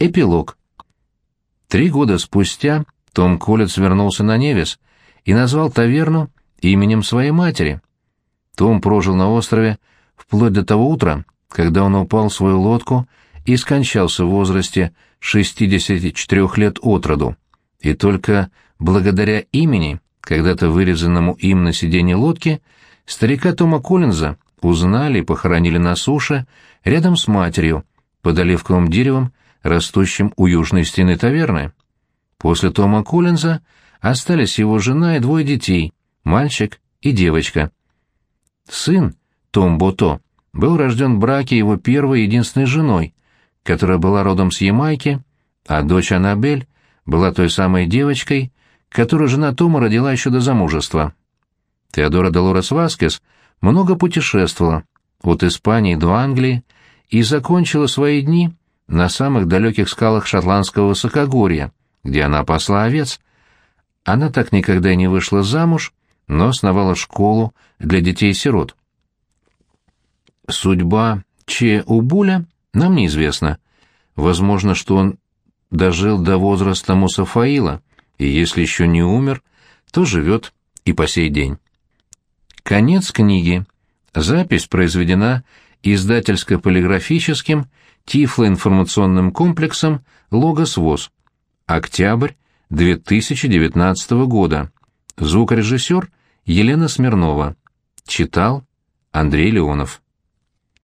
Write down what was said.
Эпилог. Три года спустя Том Коллетс вернулся на Невис и назвал таверну именем своей матери. Том прожил на острове вплоть до того утра, когда он упал в свою лодку и скончался в возрасте 64 лет от роду. И только благодаря имени, когда-то вырезанному им на сиденье лодки, старика Тома Коллинза узнали и похоронили на суше рядом с матерью, под оливковым деревом, растущим у южной стены таверны. После Тома Коллинза остались его жена и двое детей, мальчик и девочка. Сын, Том Бото, был рожден в браке его первой единственной женой, которая была родом с Ямайки, а дочь Аннабель была той самой девочкой, которую жена Тома родила еще до замужества. Теодора Долорес Васкес много путешествовала, от Испании до Англии, и закончила свои дни на самых далеких скалах шотландского высокогорья, где она пасла овец. Она так никогда и не вышла замуж, но основала школу для детей-сирот. Судьба Че Убуля нам неизвестна. Возможно, что он дожил до возраста Мусафаила, и если еще не умер, то живет и по сей день. Конец книги. Запись произведена издательско-полиграфическим тифлоинформационным комплексом «Логос ВОЗ». Октябрь 2019 года. Звукорежиссер Елена Смирнова. Читал Андрей Леонов.